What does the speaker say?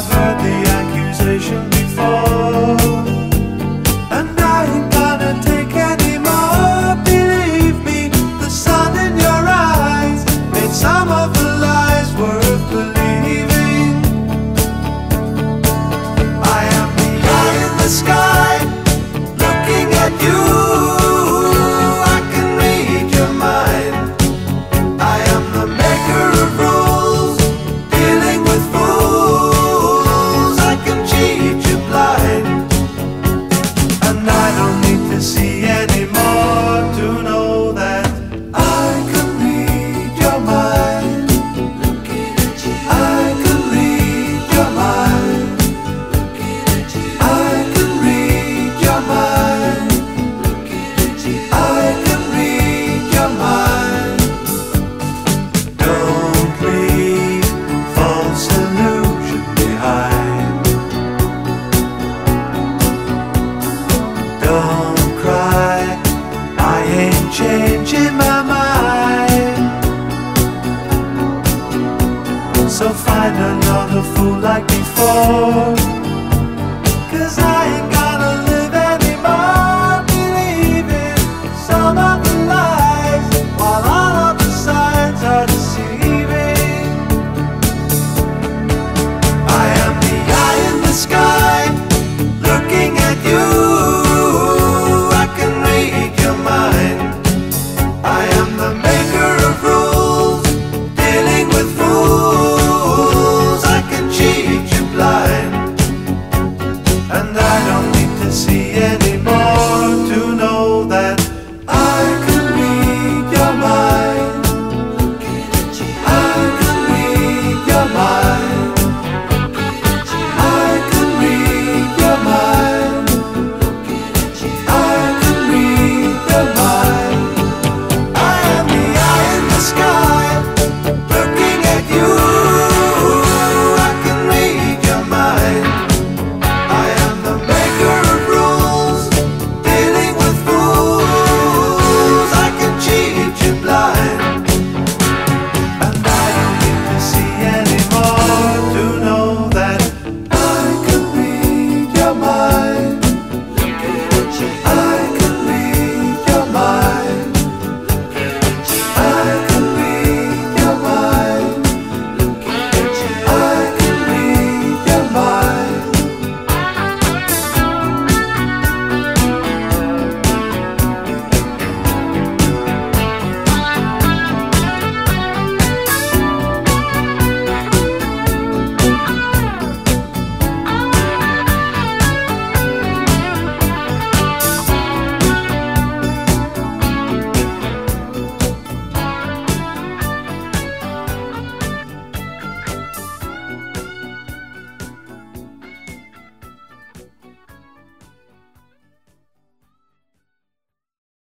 I've heard the like before.